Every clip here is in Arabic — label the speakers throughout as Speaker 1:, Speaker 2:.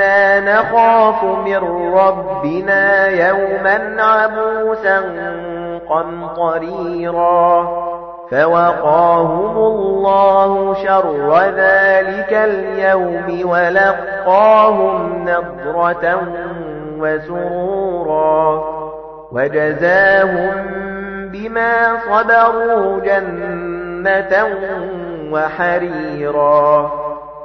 Speaker 1: إِنَّا نَخَافُ مِن رَّبِّنَا يَوْمًا عَبُوسًا قَمْطَرِيرًا فَوَقَاهُمُ اللَّهُ شَرَّ ذَلِكَ الْيَوْمِ وَلَقَّاهُمْ نَضْرَةً وَسُرُورًا وَجَزَاهُم بِمَا صَبَرُوا جَنَّةً وَحَرِيرًا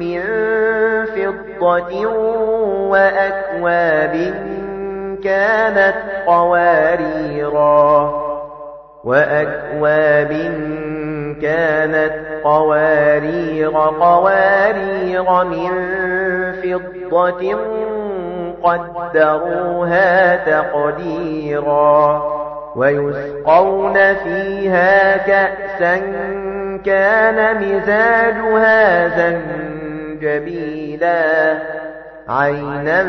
Speaker 1: مِّن فِضَّةٍ وَأَكْوَابٍ كَانَتْ قَوَارِيرَا. وَأَكْوَابٍ كَانَتْ قَوَارِيرَ قَوَارِيرَ مِن فِضَّةٍ قَدَّرُوهَا تَقْدِيرًا. وَيُسْقَوْنَ فِيهَا كَأْسًا كَانَ مِزَاجُهَا زَنجبيلا جبيلا عينا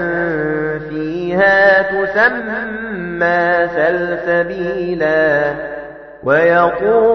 Speaker 1: فيها تسمى سلسبيلا. ويقول